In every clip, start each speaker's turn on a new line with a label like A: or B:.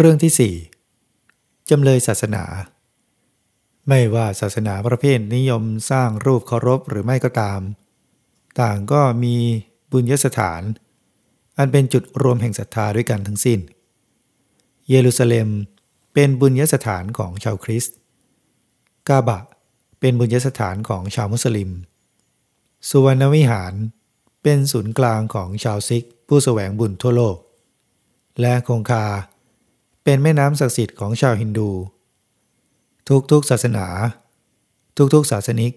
A: เรื่องที่สี่จำเลยศาสนา ไม่ว่าศาสนาประเภทนิยมสร้างรูปเคารพหรือไม่ก็ตาม ต่างก็มีบุญยสถาน อันเป็นจุดรวมแห่งศรัทธาด้วยกันทั้งสิ้น เยรูซาเล็มเป็นบุญยสถานของชาวคริสต์ กาบะเป็นบุญยสถานของชาวมุสลิม สุวรรณวิหารเป็นศูนย์กลางของชาวซิกผู้แสวงบุญทั่วโลก และคงคา เป็นแม่น้ำศักดิ์สิทธิ์ของชาวฮินดู ทุกๆศาสนา ทุกๆศาสนิก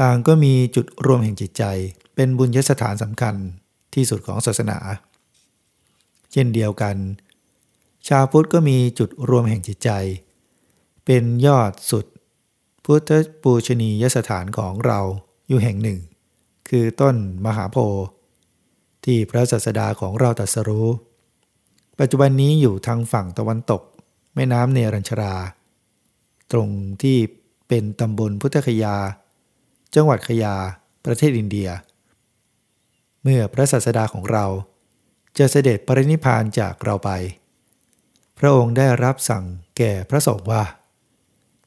A: ต่างก็มีจุดรวมแห่งจิตใจ เป็นบุญยสถานสำคัญที่สุดของศาสนา เช่นเดียวกัน ชาวพุทธก็มีจุดรวมแห่งจิตใจ เป็นยอดสุด พุทธปูชนียสถานของเราอยู่แห่งหนึ่ง คือต้นมหาโพธิ์ที่พระศาสดาของเราตรัสรู้ ปัจจุบันนี้อยู่ทางฝั่งตะวันตก แม่น้ำเนรัญชรา ตรงที่เป็นตำบลพุทธคยา จังหวัดคยา ประเทศอินเดีย เมื่อพระศาสดาของเรา จะเสด็จปรินิพานจากเราไป พระองค์ได้รับสั่งแก่พระสงฆ์ว่า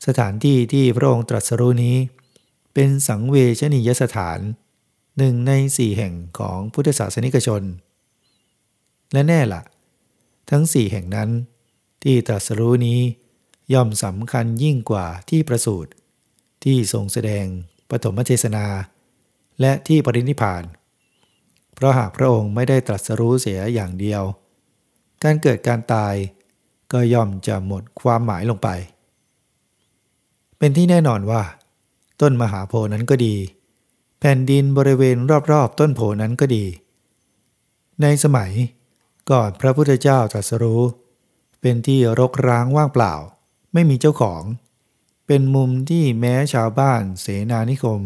A: สถานที่ที่พระองค์ตรัสรู้นี้ เป็นสังเวชนียสถานหนึ่งในสี่แห่งของพุทธศาสนิกชน และแน่ละ่ะ ทั้งสี่แห่งนั้น ที่ตรัสรู้นี้ย่อมสำคัญยิ่งกว่าที่ประสูตรที่ทรงแสดงปฐมเทศนา และที่ปรินิพาน เพราะหากพระองค์ไม่ได้ตรัสรู้เสียอย่างเดียว การเกิดการตายก็ย่อมจะหมดความหมายลงไป เป็นที่แน่นอนว่า ต้นมหาโพนั้นก็ดี แผ่นดินบริเวณรอบๆ ต้นโพนั้นก็ดี ในสมัย ก่อนพระพุทธเจ้าตรัสรู้ เป็นที่รกร้างว่างเปล่า ไม่มีเจ้าของ เป็นมุมที่แม้ชาวบ้านเสนานิคม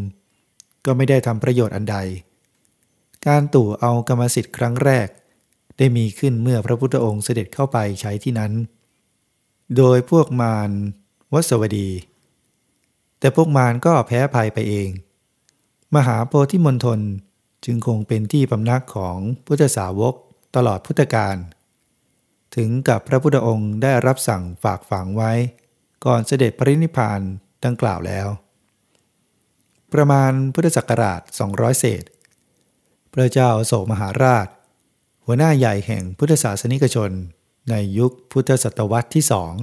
A: ก็ไม่ได้ทำประโยชน์อันใด การตู่เอากรรมสิทธิ์ครั้งแรก ได้มีขึ้นเมื่อพระพุทธองค์เสด็จเข้าไปใช้ที่นั้น โดยพวกมารวสวดี แต่พวกมารก็แพ้ภัยไปเอง มหาโพธิมณฑลจึงคงเป็นที่พำนักของพุทธสาวก ตลอดพุทธกาลถึงกับพระพุทธองค์ได้รับสั่งฝากฝังไว้ ก่อนเสด็จปรินิพานดังกล่าวแล้ว ประมาณพุทธศักราช 200 เศษ พระเจ้าโศกมหาราช หัวหน้าใหญ่แห่งพุทธศาสนิกชน ในยุคพุทธศตวรรษที่สอง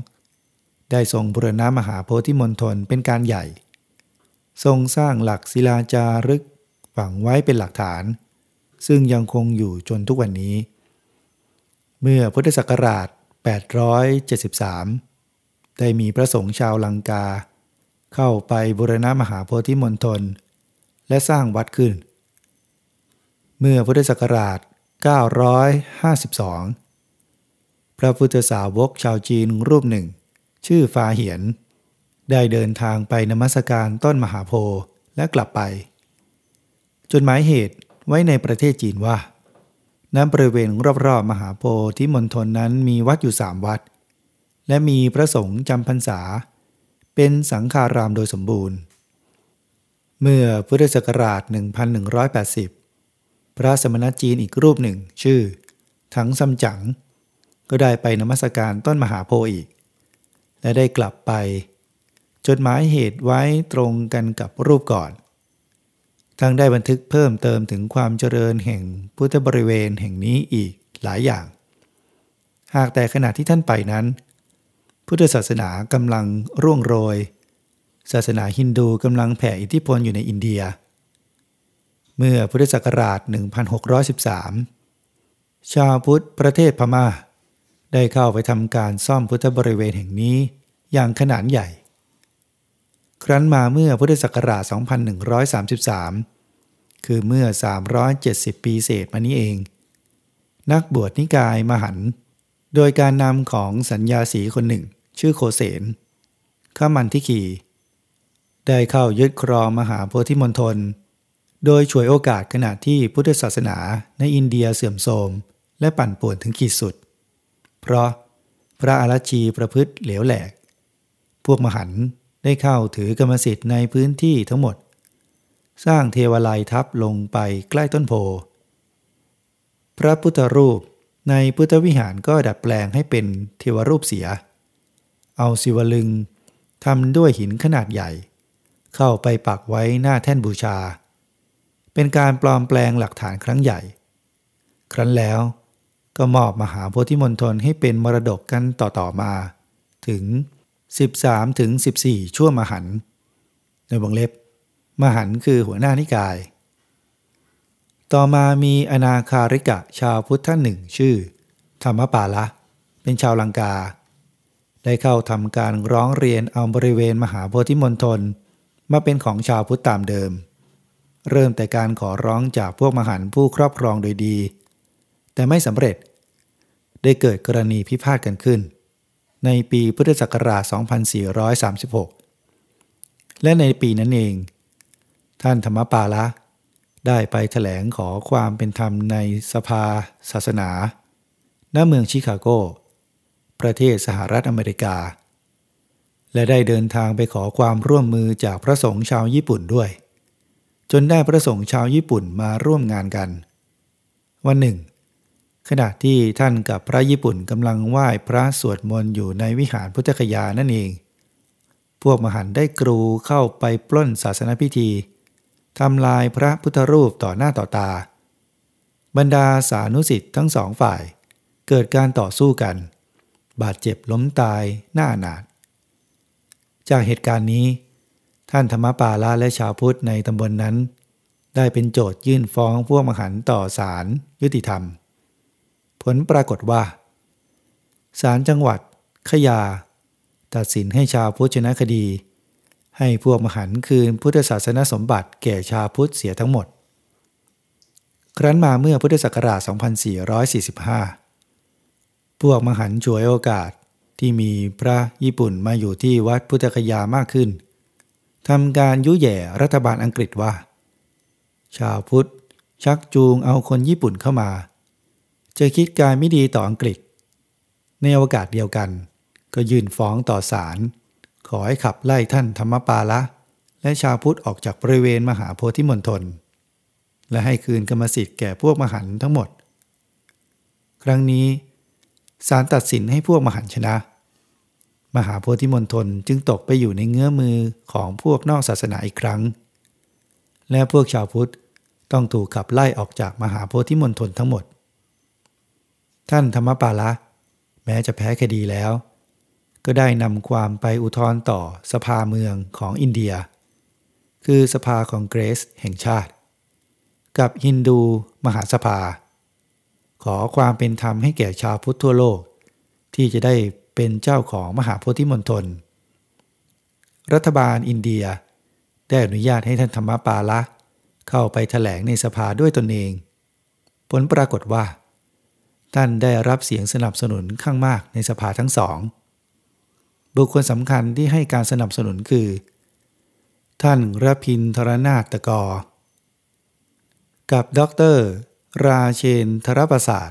A: ได้ทรงบุรณะมหาโพธิมณฑลเป็นการใหญ่ ทรงสร้างหลักศิลาจารึกฝังไว้เป็นหลักฐาน ซึ่งยังคงอยู่จนทุกวันนี้ เมื่อพุทธศักราช 873 ได้มีพระสงฆ์ชาวลังกา เข้าไปบุรณะมหาโพธิมณฑลและสร้างวัดขึ้น เมื่อพุทธศักราช 952 พระพุทธสาวกชาวจีนรูปหนึ่ง ชื่อฟาเหียน ได้เดินทางไปนมัสการต้นมหาโพและกลับไป จดหมายเหตุไว้ในประเทศจีนว่า ณบริเวณรอบๆมหาโพธิมณฑลนั้นมีวัดอยู่สามวัด และมีพระสงฆ์จำพรรษา เป็นสังฆารามโดยสมบูรณ์ เมื่อพุทธศักราช 1180 พระสมณจีนอีกรูปหนึ่งชื่อ ถังซัมจั๋งก็ได้ไปนมัสการต้นมหาโพธิอีก และได้กลับไป จดหมายเหตุไว้ตรงกันกับรูปก่อน ทั้งได้บันทึกเพิ่มเติมถึงความเจริญแห่งพุทธบริเวณแห่งนี้อีกหลายอย่าง หากแต่ขณะที่ท่านไปนั้น พุทธศาสนากำลังร่วงโรย ศาสนาฮินดูกำลังแผ่อิทธิพลอยู่ในอินเดีย เมื่อพุทธศักราช 1613 ชาวพุทธประเทศพมา่า ได้เข้าไปทำการซ่อมพุทธบริเวณแห่งนี้อย่างขนาดใหญ่ครั้นมาเมื่อพุทธศักราช 2133 คือเมื่อ 370 ปีเศษมานี้เอง นักบวชนิกายมหัน โดยการนำของสัญญาสีคนหนึ่ง ชื่อโคเสนข้ามันทิคีได้เข้ายึดครองมหาโพธิมณฑล โดยช่วยโอกาสขณะที่พุทธศาสนาในอินเดียเสื่อมโทรม และปั่นป่วนถึงขีดสุด เพราะพระอารัชีประพฤติเหลวแหลก พวกมหันได้เข้าถือกรรมสิทธิ์ในพื้นที่ทั้งหมด สร้างเทวาลัยทับลงไปใกล้ต้นโพ พระพุทธรูปในพุทธวิหารก็ดัดแปลงให้เป็นเทวรูปเสีย เอาศิวลึงทำด้วยหินขนาดใหญ่ เข้าไปปักไว้หน้าแท่นบูชา เป็นการปลอมแปลงหลักฐานครั้งใหญ่ ครั้นแล้วก็มอบมหาโพธิมณฑลให้เป็นมรดกกันต่อๆมา ถึง 13ถึง14 ชั่วมหัน ในวงเล็บ มหันคือหัวหน้านิกาย ต่อมามีอนาคาริกะชาวพุทธท่านหนึ่งชื่อ ธรรมปาละ เป็นชาวลังกา ได้เข้าทำการร้องเรียนเอาบริเวณมหาโพธิมณฑลมาเป็นของชาวพุทธตามเดิม เริ่มแต่การขอร้องจากพวกมหันผู้ครอบครองโดยดี แต่ไม่สำเร็จ ได้เกิดกรณีพิพาทกันขึ้น ในปีพุทธศักราช 2436 และในปีนั้นเอง ท่านธรรมปาละได้ไปถแถลงขอความเป็นธรรมในสภาศาสนา ณ เมืองชิคาโก ประเทศสหรัฐอเมริกา และได้เดินทางไปขอความร่วมมือจากพระสงฆ์ชาวญี่ปุ่นด้วย จนได้พระสงฆ์ชาวญี่ปุ่นมาร่วมงานกัน วันหนึ่ง ขณะที่ท่านกับพระญี่ปุ่นกำลังไหว้พระสวดมนต์อยู่ในวิหารพุทธคยานั่นเอง พวกมหันได้กรูเข้าไปปล้นศาสนพิธี ทำลายพระพุทธรูปต่อหน้าต่อตา บรรดาสานุสิทธิ์ทั้งสองฝ่าย เกิดการต่อสู้กัน บาดเจ็บล้มตายหน้าหนาดจากเหตุการณ์นี้ ท่านธรรมปาลาและชาวพุทธในตำบลนนั้น ได้เป็นโจทยื่นฟ้องพวกมหันต่อศาลยุติธรรม ผลปรากฏว่าศาลจังหวัดขยา ตัดสินให้ชาวพุทธชนะคดี ให้พวกมหันคืนพุทธศาสนสมบัติแก่ชาวพุทธเสียทั้งหมด ครั้นมาเมื่อพุทธศักราช 2445 พวกมหันช่วยโอกาสที่มีพระญี่ปุ่นมาอยู่ที่วัดพุทธคยามากขึ้นทำการยุแย่รัฐบาลอังกฤษว่า ชาวพุทธชักจูงเอาคนญี่ปุ่นเข้ามา จะคิดการไม่ดีต่ออังกฤษ ในโอกาสเดียวกัน ก็ยื่นฟ้องต่อศาล ขอให้ขับไล่ท่านธรรมปาละ และชาวพุทธออกจากบริเวณมหาโพธิมณฑลและให้คืนกรรมสิทธิ์แก่พวกมหันทั้งหมด ครั้งนี้ศาลตัดสินให้พวกมหันชนะ มหาโพธิมณฑลจึงตกไปอยู่ในเงื้อมือของพวกนอกศาสนาอีกครั้ง และพวกชาวพุทธต้องถูกขับไล่ออกจากมหาโพธิมณฑลทั้งหมด ท่านธรรมปาละ แม้จะแพ้คดีแล้ว ก็ได้นำความไปอุทธรณ์ต่อสภาเมืองของอินเดีย คือสภาของเกรสแห่งชาติ กับฮินดูมหาสภา ขอความเป็นธรรมให้แก่ชาวพุทธทั่วโลก ที่จะได้เป็นเจ้าของมหาโพธิมณฑลรัฐบาลอินเดีย ได้อนุญาตให้ท่านธรรมปาละเข้าไปถแถลงในสภาด้วยตนเอง ผลปรากฏว่า ท่านได้รับเสียงสนับสนุนข้างมากในสภาทั้งสอง บุคคลสำคัญที่ให้การสนับสนุนคือ ท่านรพินทรนาตกอกับดร ราเชนทรประสาท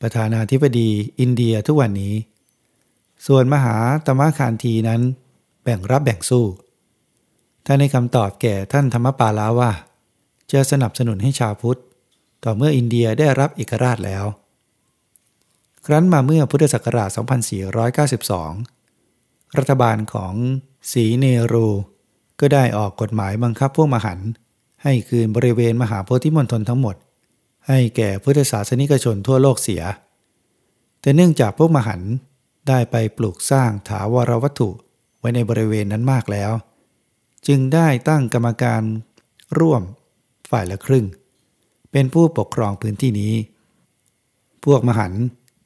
A: ประธานาธิบดีอินเดียทุกวันนี้ ส่วนมหาตมะคานทีนั้น แบ่งรับแบ่งสู้ ท่านให้คำตอบแก่ท่านธรรมปาลาว่า จะสนับสนุนให้ชาวพุทธ ต่อเมื่ออินเดียได้รับเอกราชแล้ว ครั้นมาเมื่อพุทธศักราช 2492 รัฐบาลของสีเนรู ก็ได้ออกกฎหมายบังคับพวกมหัน ให้คืนบริเวณมหาโพธิมณฑลทั้งหมด ให้แก่พุทธศาสนิกชนทั่วโลกเสีย แต่เนื่องจากพวกมหันได้ไปปลูกสร้างถาวรวัตถุไว้ในบริเวณนั้นมากแล้ว จึงได้ตั้งกรรมการร่วมฝ่ายละครึ่ง เป็นผู้ปกครองพื้นที่นี้ พวกมหัน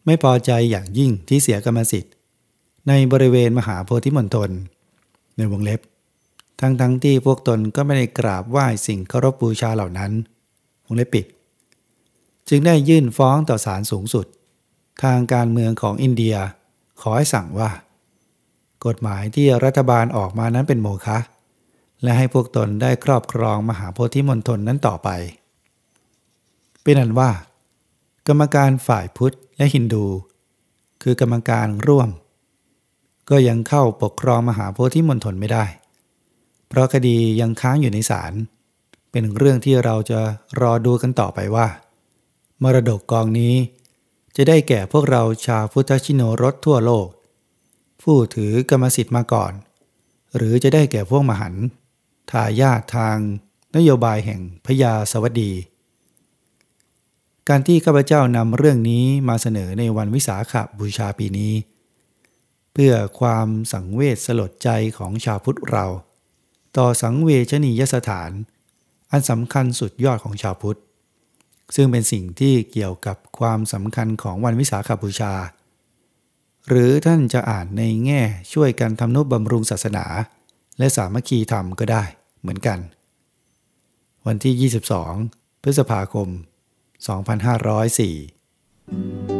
A: ไม่พอใจอย่างยิ่งที่เสียกรรมสิทธิ์ ในบริเวณมหาโพธิมณฑลในวงเล็บ ทั้งทั้งที่พวกตนก็ไม่ได้กราบไหว้สิ่งเคารพบูชาเหล่านั้น วงเล็บปิด จึงได้ยื่นฟ้องต่อศาลสูงสุด ทางการเมืองของอินเดีย ขอให้สั่งว่า กฎหมายที่รัฐบาลออกมานั้นเป็นโมฆะและให้พวกตนได้ครอบครองมหาโพธิมณฑลนั้นต่อไป เป็นอันว่า กรรมการฝ่ายพุทธและฮินดู คือกรรมการร่วม ก็ยังเข้าปกครองมหาโพธิมณฑลไม่ได้ เพราะคดียังค้างอยู่ในศาล เป็นเรื่องที่เราจะรอดูกันต่อไปว่า มรดกกองนี้ จะได้แก่พวกเราชาวพุทธชิโนรสทั่วโลก ผู้ถือกรรมสิทธิ์มาก่อน หรือจะได้แก่พวกมหันทายาททางนโยบายแห่งพญาสวัสดี การที่ข้าพเจ้านำเรื่องนี้มาเสนอในวันวิสาขบูชาปีนี้ เพื่อความสังเวชสลดใจของชาวพุทธเรา ต่อสังเวชนียสถาน อันสำคัญสุดยอดของชาวพุทธ ซึ่งเป็นสิ่งที่เกี่ยวกับความสำคัญของวันวิสาขบูชา หรือท่านจะอ่านในแง่ช่วยกันทำนุบำรุงศาสนา และสามัคคีธรรมก็ได้เหมือนกัน วันที่ 22 พฤษภาคม 2504